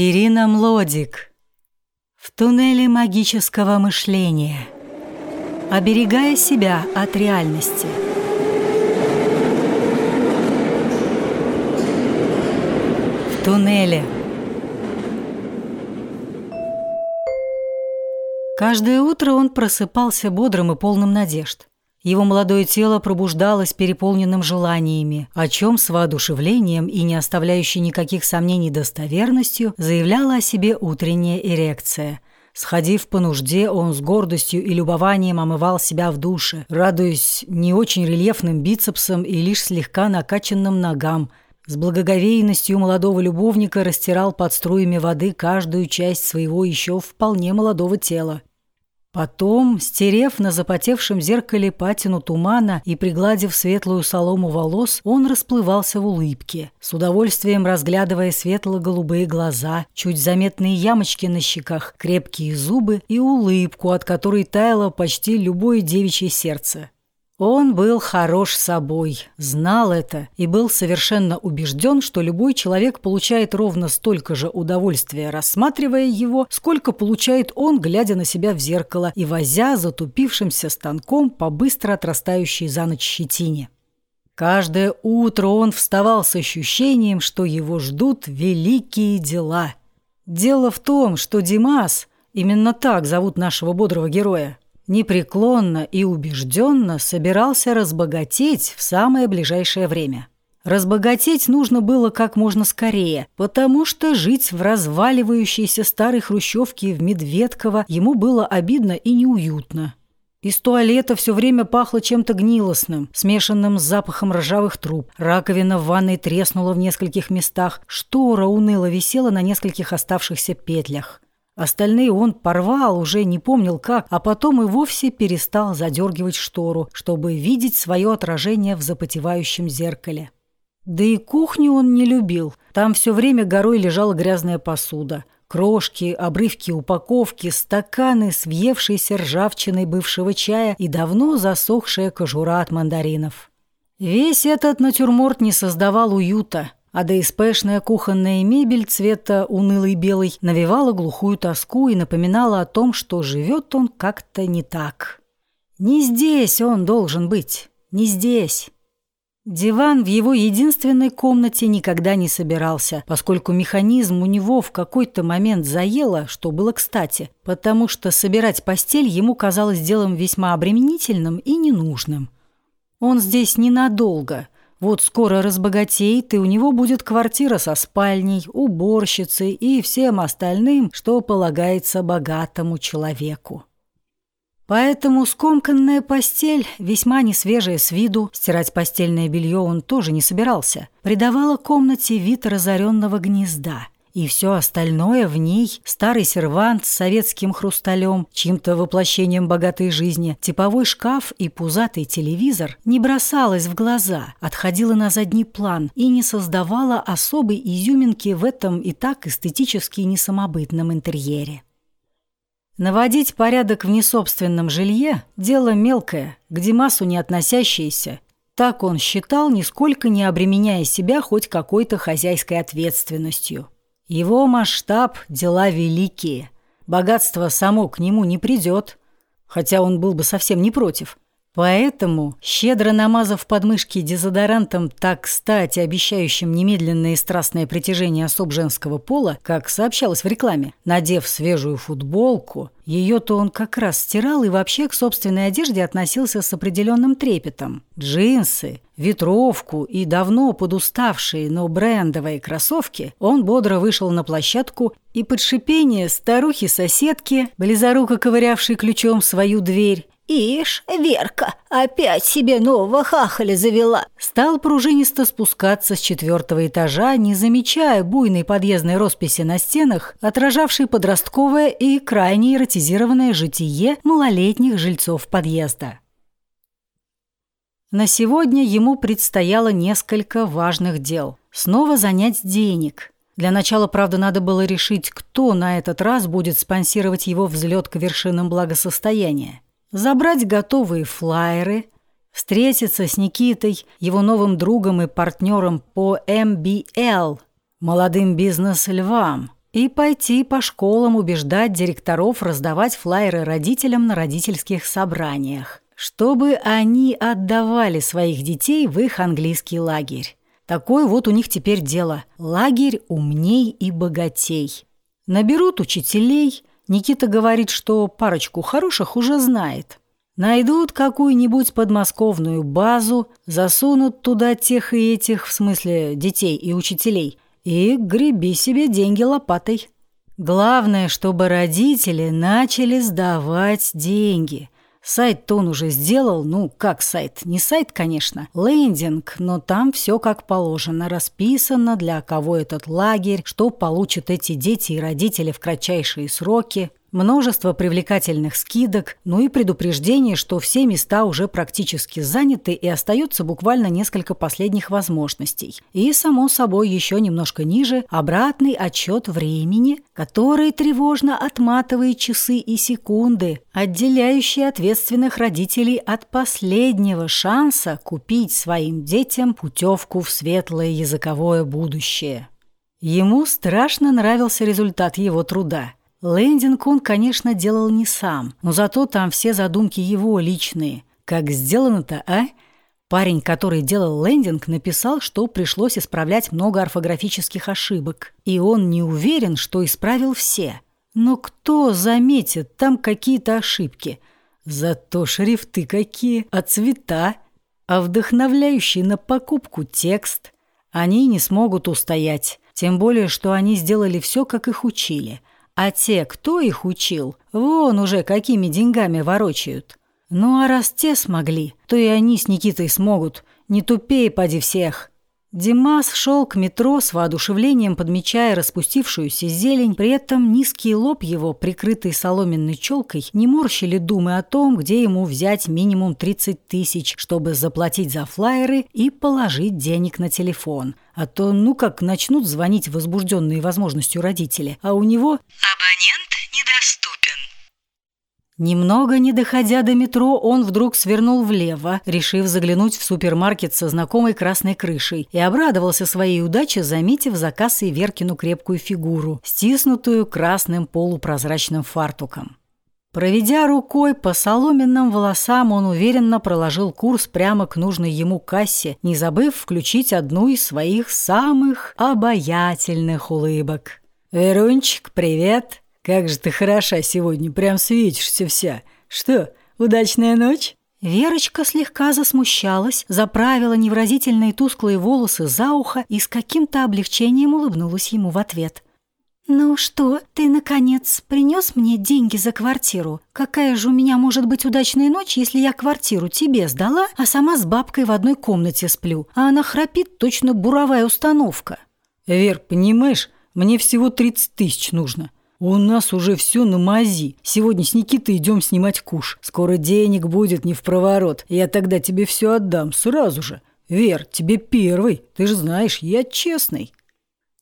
Ирина Млодик. В туннеле магического мышления. Оберегая себя от реальности. В туннеле. Каждое утро он просыпался бодрым и полным надежд. Его молодое тело пробуждалось переполненным желаниями, о чем с воодушевлением и не оставляющей никаких сомнений достоверностью заявляла о себе утренняя эрекция. Сходив по нужде, он с гордостью и любованием омывал себя в душе, радуясь не очень рельефным бицепсам и лишь слегка накачанным ногам. С благоговейностью молодого любовника растирал под струями воды каждую часть своего еще вполне молодого тела. Потом, стерев на запотевшем зеркале патину тумана и пригладив светлую солому волос, он расплывался в улыбке, с удовольствием разглядывая светло-голубые глаза, чуть заметные ямочки на щеках, крепкие зубы и улыбку, от которой таяло почти любое девичье сердце. Он был хорош собой, знал это и был совершенно убежден, что любой человек получает ровно столько же удовольствия, рассматривая его, сколько получает он, глядя на себя в зеркало и возя затупившимся станком по быстро отрастающей за ночь щетине. Каждое утро он вставал с ощущением, что его ждут великие дела. Дело в том, что Димас, именно так зовут нашего бодрого героя, непреклонно и убежденно собирался разбогатеть в самое ближайшее время. Разбогатеть нужно было как можно скорее, потому что жить в разваливающейся старой хрущевке в Медведково ему было обидно и неуютно. Из туалета все время пахло чем-то гнилостным, смешанным с запахом ржавых труб. Раковина в ванной треснула в нескольких местах, штора уныло висела на нескольких оставшихся петлях. Остальные он порвал, уже не помнил как, а потом и вовсе перестал задергивать штору, чтобы видеть свое отражение в запотевающем зеркале. Да и кухню он не любил. Там все время горой лежала грязная посуда. Крошки, обрывки упаковки, стаканы с въевшейся ржавчиной бывшего чая и давно засохшая кожура от мандаринов. Весь этот натюрморт не создавал уюта – а ДСПшная кухонная мебель цвета унылый белый навевала глухую тоску и напоминала о том, что живет он как-то не так. Не здесь он должен быть, не здесь. Диван в его единственной комнате никогда не собирался, поскольку механизм у него в какой-то момент заело, что было кстати, потому что собирать постель ему казалось делом весьма обременительным и ненужным. Он здесь ненадолго – вот скоро разбогатеет, и у него будет квартира со спальней, уборщицей и всем остальным, что полагается богатому человеку. Поэтому скомканная постель, весьма несвежая с виду, стирать постельное белье он тоже не собирался, придавала комнате вид разоренного гнезда – и все остальное в ней – старый сервант с советским хрусталем, чьим-то воплощением богатой жизни, типовой шкаф и пузатый телевизор – не бросалось в глаза, отходило на задний план и не создавало особой изюминки в этом и так эстетически несамобытном интерьере. Наводить порядок в несобственном жилье – дело мелкое, к Димасу не относящееся. Так он считал, нисколько не обременяя себя хоть какой-то хозяйской ответственностью. Его масштаб – дела великие. Богатство само к нему не придет, хотя он был бы совсем не против – Поэтому, щедро намазав подмышки дезодорантом так кстати обещающим немедленное и страстное притяжение особ женского пола, как сообщалось в рекламе, надев свежую футболку, ее-то он как раз стирал и вообще к собственной одежде относился с определенным трепетом. Джинсы, ветровку и давно подуставшие, но брендовые кроссовки он бодро вышел на площадку и под шипение старухи-соседки, близоруко ковырявшей ключом свою дверь, «Ишь, Верка, опять себе нового хахаля завела!» Стал пружинисто спускаться с четвертого этажа, не замечая буйной подъездной росписи на стенах, отражавшей подростковое и крайне эротизированное житие малолетних жильцов подъезда. На сегодня ему предстояло несколько важных дел. Снова занять денег – для начала, правда, надо было решить, кто на этот раз будет спонсировать его взлет к вершинам благосостояния забрать готовые флаеры, встретиться с Никитой, его новым другом и партнером по MBL, молодым бизнес-львам, и пойти по школам убеждать директоров раздавать флаеры родителям на родительских собраниях, чтобы они отдавали своих детей в их английский лагерь. Такое вот у них теперь дело. Лагерь умней и богатей. Наберут учителей. Никита говорит, что парочку хороших уже знает. Найдут какую-нибудь подмосковную базу, засунут туда тех и этих, в смысле детей и учителей, и греби себе деньги лопатой. Главное, чтобы родители начали сдавать деньги – Сайт-то он уже сделал, ну, как сайт? Не сайт, конечно, лендинг, но там все как положено, расписано, для кого этот лагерь, что получат эти дети и родители в кратчайшие сроки. Множество привлекательных скидок, ну и предупреждение, что все места уже практически заняты и остается буквально несколько последних возможностей. И, само собой, еще немножко ниже обратный отчет времени, который тревожно отматывает часы и секунды, отделяющие ответственных родителей от последнего шанса купить своим детям путевку в светлое языковое будущее. Ему страшно нравился результат его труда – Лендинг он, конечно, делал не сам, но зато там все задумки его личные. Как сделано-то, а? Парень, который делал лендинг, написал, что пришлось исправлять много орфографических ошибок. И он не уверен, что исправил все. Но кто заметит там какие-то ошибки? Зато шрифты какие, а цвета, а вдохновляющий на покупку текст. Они не смогут устоять. Тем более, что они сделали все, как их учили – а те, кто их учил, вон уже какими деньгами ворочают. Ну а раз те смогли, то и они с Никитой смогут. Не тупее поди всех. Димас шел к метро с воодушевлением, подмечая распустившуюся зелень, при этом низкий лоб его, прикрытый соломенной челкой, не морщили думы о том, где ему взять минимум 30 тысяч, чтобы заплатить за флайеры и положить денег на телефон – а то, ну как, начнут звонить возбужденные возможностью родители, а у него... Абонент недоступен. Немного не доходя до метро, он вдруг свернул влево, решив заглянуть в супермаркет со знакомой красной крышей, и обрадовался своей удаче, заметив за кассой Веркину крепкую фигуру, стиснутую красным полупрозрачным фартуком. Проведя рукой по соломенным волосам, он уверенно проложил курс прямо к нужной ему кассе, не забыв включить одну из своих самых обаятельных улыбок. «Верунчик, привет! Как же ты хороша сегодня, прям светишься вся. Что, удачная ночь?» Верочка слегка засмущалась, заправила невразительные тусклые волосы за ухо и с каким-то облегчением улыбнулась ему в ответ – «Ну что, ты, наконец, принес мне деньги за квартиру? Какая же у меня может быть удачная ночь, если я квартиру тебе сдала, а сама с бабкой в одной комнате сплю, а она храпит точно буровая установка?» «Вер, понимаешь, мне всего 30 тысяч нужно. У нас уже все на мази. Сегодня с Никитой идем снимать куш. Скоро денег будет не в проворот. Я тогда тебе все отдам сразу же. Вер, тебе первый. Ты же знаешь, я честный».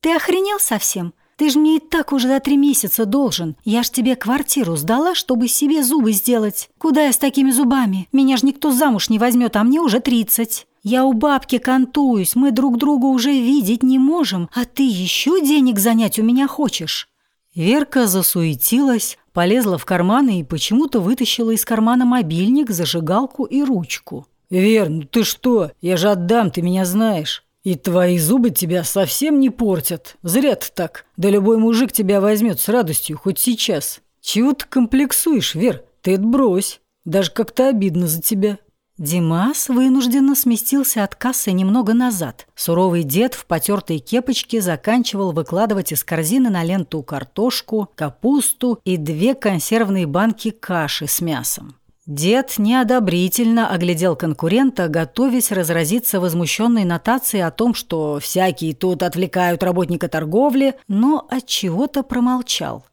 «Ты охренел совсем?» Ты ж мне и так уже за три месяца должен. Я ж тебе квартиру сдала, чтобы себе зубы сделать. Куда я с такими зубами? Меня ж никто замуж не возьмет, а мне уже тридцать. Я у бабки кантуюсь, мы друг друга уже видеть не можем, а ты еще денег занять у меня хочешь». Верка засуетилась, полезла в карманы и почему-то вытащила из кармана мобильник, зажигалку и ручку. «Вер, ну ты что? Я же отдам, ты меня знаешь». И твои зубы тебя совсем не портят. Зря ты так. Да любой мужик тебя возьмет с радостью, хоть сейчас. Чего ты комплексуешь, Вер? Ты отбрось. Даже как-то обидно за тебя». Димас вынужденно сместился от кассы немного назад. Суровый дед в потертой кепочке заканчивал выкладывать из корзины на ленту картошку, капусту и две консервные банки каши с мясом. Дед неодобрительно оглядел конкурента, готовясь разразиться возмущенной нотацией о том, что всякие тут отвлекают работника торговли, но от чего-то промолчал.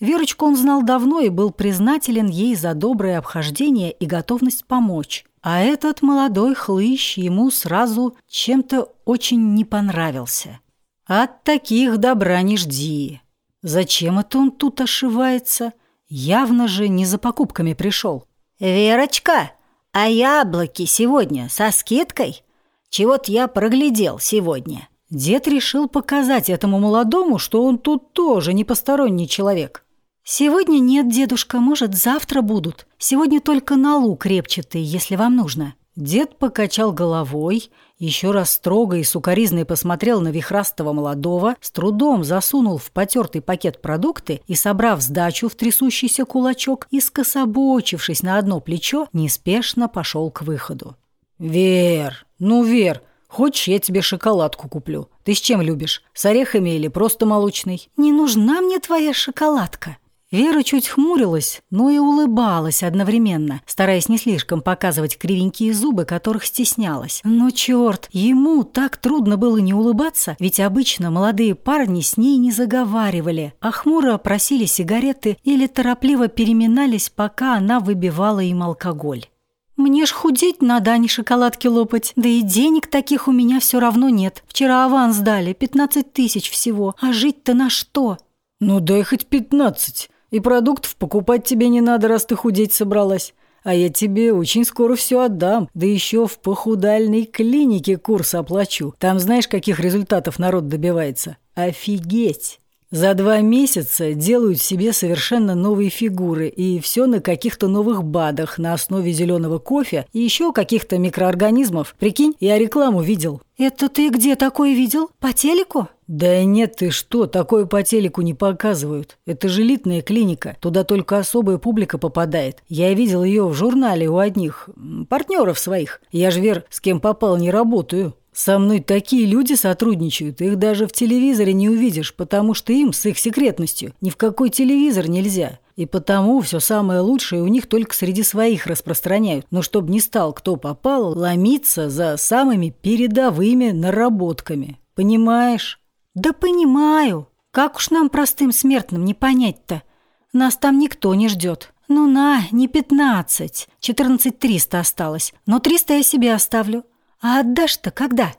Верочку он знал давно и был признателен ей за доброе обхождение и готовность помочь. А этот молодой хлыщ ему сразу чем-то очень не понравился. От таких добра не жди. Зачем это он тут ошивается? Явно же не за покупками пришел. «Верочка, а яблоки сегодня со скидкой? Чего-то я проглядел сегодня». Дед решил показать этому молодому, что он тут тоже не посторонний человек. «Сегодня нет, дедушка, может, завтра будут. Сегодня только на лук репчатый, если вам нужно». Дед покачал головой, еще раз строго и сукоризной посмотрел на вихрастого молодого, с трудом засунул в потертый пакет продукты и, собрав сдачу в трясущийся кулачок и скособочившись на одно плечо, неспешно пошел к выходу. «Вер, ну, Вер, хочешь, я тебе шоколадку куплю? Ты с чем любишь, с орехами или просто молочный?» «Не нужна мне твоя шоколадка», Вера чуть хмурилась, но и улыбалась одновременно, стараясь не слишком показывать кривенькие зубы, которых стеснялась. Но черт, ему так трудно было не улыбаться, ведь обычно молодые парни с ней не заговаривали, а хмуро просили сигареты или торопливо переминались, пока она выбивала им алкоголь. «Мне ж худеть надо, а не шоколадки лопать. Да и денег таких у меня все равно нет. Вчера аванс дали, 15 тысяч всего. А жить-то на что?» «Ну дай хоть пятнадцать. И продуктов покупать тебе не надо, раз ты худеть собралась. А я тебе очень скоро все отдам, да еще в похудальной клинике курс оплачу. Там знаешь, каких результатов народ добивается? Офигеть! За два месяца делают себе совершенно новые фигуры, и все на каких-то новых БАДах на основе зеленого кофе и еще каких-то микроорганизмов. Прикинь, я рекламу видел. «Это ты где такое видел? По телеку?» «Да нет, ты что, такое по телеку не показывают. Это же элитная клиника, туда только особая публика попадает. Я видел ее в журнале у одних партнеров своих. Я ж, Вер, с кем попал, не работаю». Со мной такие люди сотрудничают, их даже в телевизоре не увидишь, потому что им с их секретностью ни в какой телевизор нельзя. И потому все самое лучшее у них только среди своих распространяют. Но чтобы не стал кто попал, ломиться за самыми передовыми наработками. Понимаешь? Да понимаю. Как уж нам простым смертным не понять-то? Нас там никто не ждет. Ну на, не пятнадцать. Четырнадцать триста осталось. Но триста я себе оставлю. А отдашь-то когда?»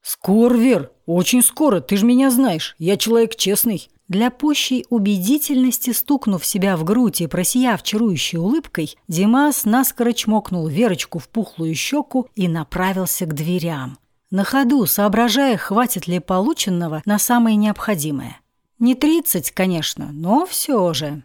«Скоро, Вер, очень скоро, ты же меня знаешь, я человек честный». Для пущей убедительности, стукнув себя в грудь и просияв чарующей улыбкой, Димас наскоро чмокнул Верочку в пухлую щеку и направился к дверям. На ходу, соображая, хватит ли полученного на самое необходимое. Не тридцать, конечно, но все же.